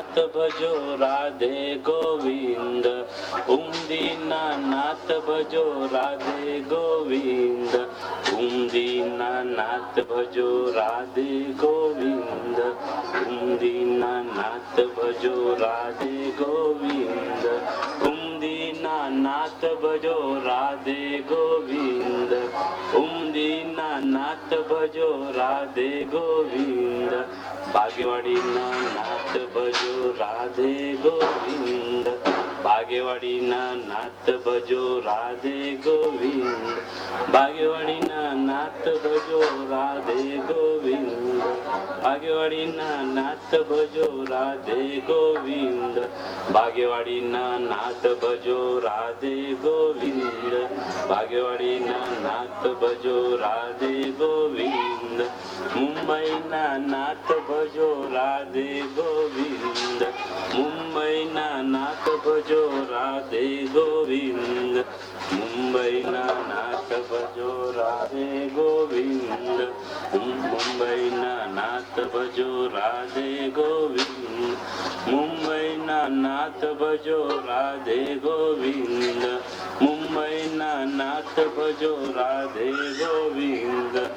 नाथ भजो राधे गोविंद। ओम नाथ भजो राधे गोविंद। ओम नाथ भजो राधे गोविंद। ओम नाथ भजो राधे गोविंद। ओम दीना नाथ भजो राधे गोविंद। नाथ भजो राधे गोविंद बागेवाडी नाथ भजो राधे गोविंद बागेवाडी नाथ भजो राधे गोविंद बागेवाडी नाथ भजो राधे गोविंद बागेवाडी नाथ भजो राधे गोविंद। बागेवाडी नाथ भजो राधे गोविंद। बागेवाडी नाथ भजो राधे गोविंद। मुंबई नाथ भजो राधे गोविंद। मुंबई नाथ भजो राधे गोविंद। मुंबई नाथ भजो राधे गोविंद। मुंबई भजो राधे गोविंद। मुंबई नाथ बजो राधे गोविंद। मुंबई नाथ बजो राधे गोविंद।